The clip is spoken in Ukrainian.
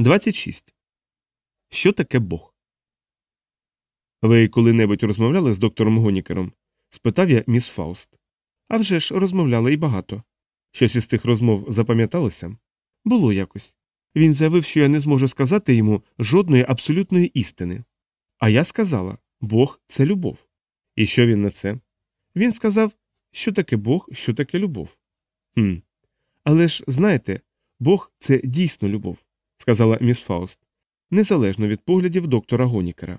26. Що таке Бог? Ви коли-небудь розмовляли з доктором Гонікером? спитав я міс Фауст. «А вже ж, розмовляли і багато. Щось із тих розмов запам'яталося? Було якось. Він заявив, що я не зможу сказати йому жодної абсолютної істини. А я сказала Бог це любов. І що він на це? Він сказав, що таке Бог, що таке любов. Хм. Але ж, знаєте, Бог це дійсно любов, сказала міс Фауст, незалежно від поглядів доктора Гонікера.